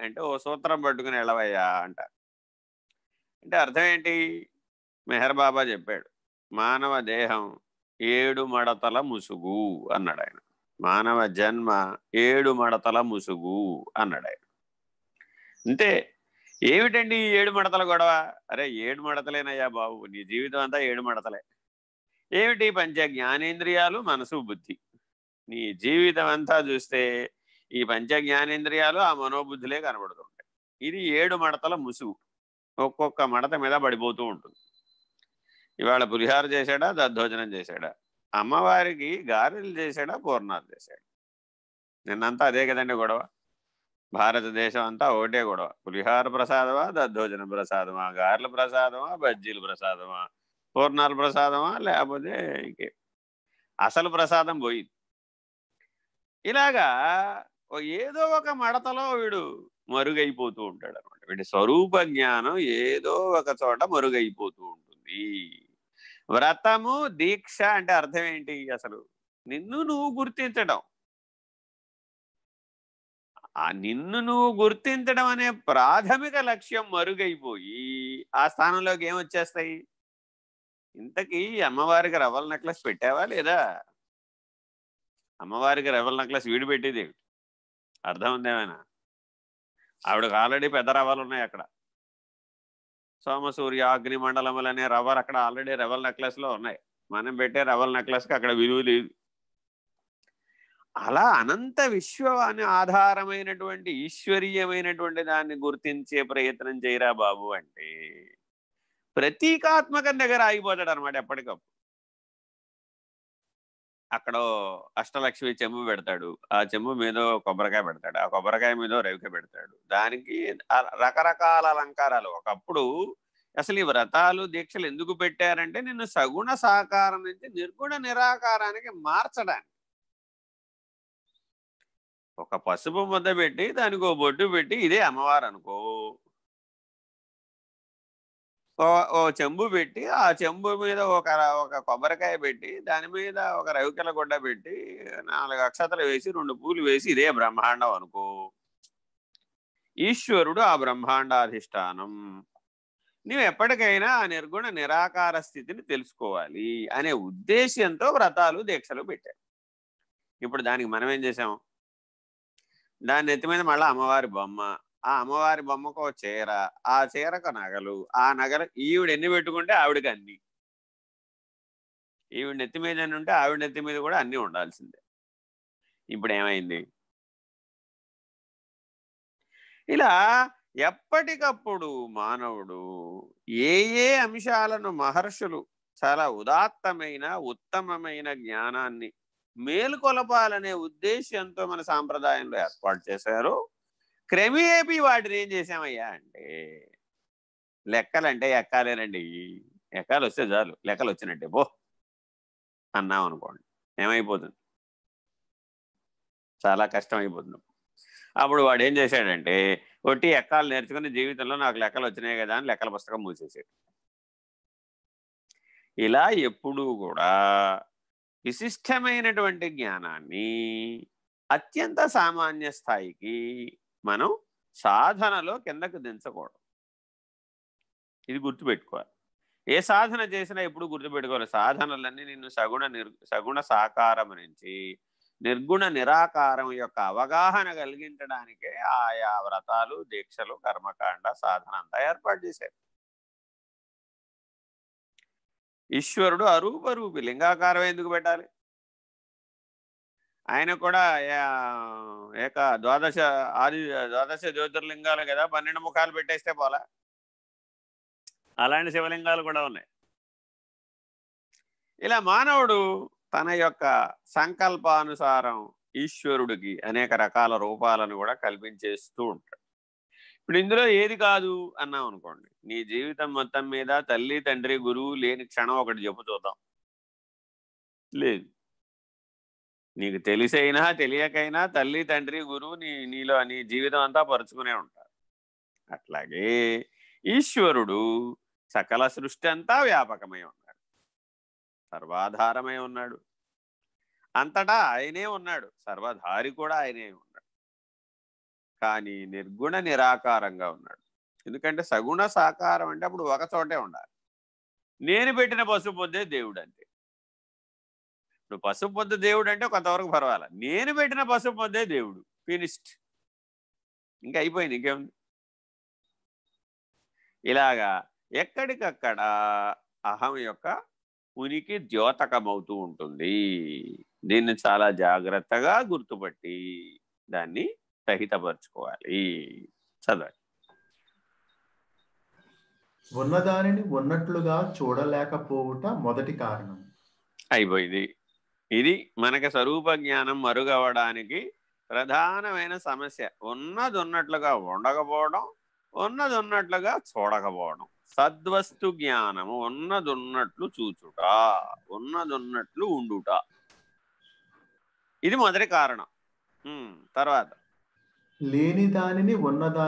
అంటే ఓ సూత్రం పట్టుకుని వెళ్ళవయ్యా అంటారు. అంటే అర్థం ఏంటి? మెహర్ బాబా చెప్పాడు మానవ దేహం ఏడు మడతల ముసుగు అన్నాడు ఆయన. మానవ జన్మ ఏడు మడతల ముసుగు అన్నాడు ఆయన. అంతే ఏమిటండి ఈ ఏడు మడతల గొడవ? అరే ఏడు మడతలేనయ్యా బాబు నీ జీవితం అంతా ఏడు మడతలే. ఏమిటి? పంచ జ్ఞానేంద్రియాలు మనసు బుద్ధి. నీ జీవితం అంతా చూస్తే ఈ పంచ జ్ఞానేంద్రియాలు ఆ మనోబుద్ధులే కనబడుతుంటాయి. ఇది ఏడు మడతల ముసుగు. ఒక్కొక్క మడత మీద పడిపోతూ ఉంటుంది. ఇవాళ పులిహార చేశాడా? దద్దోజనం చేశాడా? అమ్మవారికి గారెలు చేశాడా? పూర్ణాలు చేశాడు? నిన్నంతా అదే కదండి గొడవ. భారతదేశం అంతా ఒకటే గొడవ. పులిహార ప్రసాదమా? దద్దోజన ప్రసాదమా? గారెల ప్రసాదమా? బజ్జీల ప్రసాదమా? పూర్ణాల ప్రసాదమా? లేకపోతే ఇంకే. అసలు ప్రసాదం పోయింది. ఇలాగా ఏదో ఒక మడతలో వీడు మరుగైపోతూ ఉంటాడు అనమాట వీడి స్వరూప జ్ఞానం ఏదో ఒక చోట మరుగైపోతూ ఉంటుంది. వ్రతము దీక్ష అంటే అర్థం ఏంటి అసలు? నిన్ను నువ్వు గుర్తించడం. ఆ నిన్ను నువ్వు గుర్తించడం అనే ప్రాథమిక లక్ష్యం మరుగైపోయి ఆ స్థానంలోకి ఏమొచ్చేస్తాయి ఇంతకీ అమ్మవారికి రవ్వల నెక్లెస్ పెట్టావా లేదా? అమ్మవారికి రవ్వల నెక్లెస్ వీడు పెట్టేది అర్థం ఉందేమైనా ఆవిడకి ఆల్రెడీ పెద్ద రవ్వలు ఉన్నాయి అక్కడ. సోమసూర్య అగ్నిమండలములు అనే రవ్వలు అక్కడ ఆల్రెడీ రవ్వల నెక్లెస్లో ఉన్నాయి. మనం పెట్టే రవ్వల నెక్లెస్కి అక్కడ విలువ లేదు. అలా అనంత విశ్వాన్ని ఆధారమైనటువంటి ఈశ్వరీయమైనటువంటి దాన్ని గుర్తించే ప్రయత్నం చేయరా బాబు అంటే ప్రతీకాత్మకం దగ్గర ఆగిపోతాడు అనమాట ఎప్పటికప్పుడు. అక్కడ అష్టలక్ష్మి చెంబు పెడతాడు. ఆ చెంబు మీద కొబ్బరికాయ పెడతాడు. ఆ కొబ్బరికాయ మీద రవిక పెడతాడు. దానికి రకరకాల అలంకారాలు. ఒకప్పుడు అసలు ఈ వ్రతాలు దీక్షలు ఎందుకు పెట్టారంటే నిన్ను సగుణ సాకారం నుంచి నిర్గుణ నిరాకారానికి మార్చడానికి. ఒక పసుపు ముద్ద పెట్టి దానికి ఓ బొట్టు పెట్టి ఇదే అమ్మవారు అనుకో ఓ చెంబు పెట్టి ఆ చెంబు మీద ఒక ఒక కొబ్బరికాయ పెట్టి దాని మీద ఒక రవికల గుడ్డ పెట్టి నాలుగు అక్షతలు వేసి రెండు పూలు వేసి ఇదే బ్రహ్మాండం అనుకో. ఈశ్వరుడు ఆ బ్రహ్మాండాధిష్టానం. నువ్వు ఎప్పటికైనా ఆ నిర్గుణ నిరాకార స్థితిని తెలుసుకోవాలి అనే ఉద్దేశ్యంతో వ్రతాలు దీక్షలు పెట్టారు. ఇప్పుడు దానికి మనం ఏం చేసాం? దాని నెత్తి మీద మళ్ళీ అమ్మవారి బొమ్మ ఆ అమ్మవారి బొమ్మకు చీర ఆ చీరకు నగలు ఆ నగలు ఈవిడ ఎన్ని పెట్టుకుంటే ఆవిడకి అన్ని. ఈవిడ నెత్తి మీద అని ఉంటే ఆవిడ నెత్తి మీద కూడా అన్నీ ఉండాల్సిందే. ఇప్పుడు ఏమైంది? ఇలా ఎప్పటికప్పుడు మానవుడు ఏ ఏ అంశాలను మహర్షులు చాలా ఉదాత్తమైన ఉత్తమమైన జ్ఞానాన్ని మేలుకొలపాలనే ఉద్దేశంతో మన సాంప్రదాయంలో ఏర్పాటు చేశారు. క్రమేపీ వాటిని ఏం చేసామయ్యా అంటే లెక్కలంటే ఎక్కాలేనండి. ఎక్కాలు వస్తే చాలు లెక్కలు వచ్చినట్టే పో అన్నాం అనుకోండి. ఏమైపోతుంది? చాలా కష్టం అయిపోతుంది అప్పుడు వాడు ఏం చేశాడంటే ఒట్టి ఎక్కాలు నేర్చుకుని జీవితంలో నాకు లెక్కలు వచ్చినాయి కదా అని లెక్కల పుస్తకం మూసేసాడు ఇలా ఎప్పుడూ కూడా విశిష్టమైనటువంటి జ్ఞానాన్ని అత్యంత సామాన్య స్థాయికి మనం సాధనలో కిందకు దించకూడదు. ఇది గుర్తుపెట్టుకోవాలి. ఏ సాధన చేసినా ఎప్పుడు గుర్తుపెట్టుకోవాలి? సాధనలన్నీ నిన్ను సగుణ నిర్ సగుణ సాకారం నుంచి నిర్గుణ నిరాకారం యొక్క అవగాహన కలిగించడానికే ఆయా వ్రతాలు దీక్షలు కర్మకాండ సాధన అంతా ఏర్పాటు చేశారు. ఈశ్వరుడు అరూపరూపి లింగాకారం ఎందుకు పెట్టాలి? ఆయన కూడా ఏక ద్వాదశ ఆది ద్వాదశ జ్యోతిర్లింగాలు కదా పన్నెండు ముఖాలు పెట్టేస్తే పోలా? అలాంటి శివలింగాలు కూడా ఉన్నాయి. ఇలా మానవుడు తన యొక్క సంకల్పానుసారం ఈశ్వరుడికి అనేక రకాల రూపాలను కూడా కల్పించేస్తూ ఉంటాడు. ఇప్పుడు ఇందులో ఏది కాదు అన్నాం అనుకోండి. నీ జీవితం మొత్తం మీద తల్లి తండ్రి గురువు లేని క్షణం ఒకటి చెప్పు చూద్దాం. లేదు. నీకు తెలిసైనా తెలియకైనా తల్లి తండ్రి గురువు నీ నీలో నీ జీవితం అంతా పరుచుకునే ఉంటారు. అట్లాగే ఈశ్వరుడు సకల సృష్టి అంతా వ్యాపకమై ఉన్నాడు. సర్వాధారమై ఉన్నాడు. అంతటా ఆయనే ఉన్నాడు. సర్వధారి కూడా ఆయనే ఉన్నాడు. కానీ నిర్గుణ నిరాకారంగా ఉన్నాడు. ఎందుకంటే సగుణ సాకారం అంటే అప్పుడు ఒక చోటే ఉండాలి. నేను పెట్టిన పసుపు పొద్దే దేవుడు అంతే. ఇప్పుడు పసుపు పొద్దు దేవుడు అంటే కొంతవరకు పర్వాలా. నేను పెట్టిన పసుపు పొద్దే దేవుడు. ఫినిస్ట్ ఇంకా అయిపోయింది ఇంకేముంది? ఇలాగా ఎక్కడికక్కడ అహం యొక్క ఉనికి ద్యోతకమవుతూ ఉంటుంది. దీన్ని చాలా జాగ్రత్తగా గుర్తుపట్టి దాన్ని రహితపరచుకోవాలి చదవండి. ఉన్నదానిని ఉన్నట్లుగా చూడలేకపోవుట మొదటి కారణం. అయిపోయింది. ఇది మనకి స్వరూప జ్ఞానం మరుగవడానికి ప్రధానమైన సమస్య. ఉన్నది ఉన్నట్లుగా ఉండకపోవడం ఉన్నది ఉన్నట్లుగా చూడకపోవడం. సద్వస్తు జ్ఞానము ఉన్నది ఉన్నట్లు చూచుట ఉన్నది ఉన్నట్లు ఉండుట. ఇది మొదటి కారణం. తర్వాత. లేని దానిని ఉన్నదాని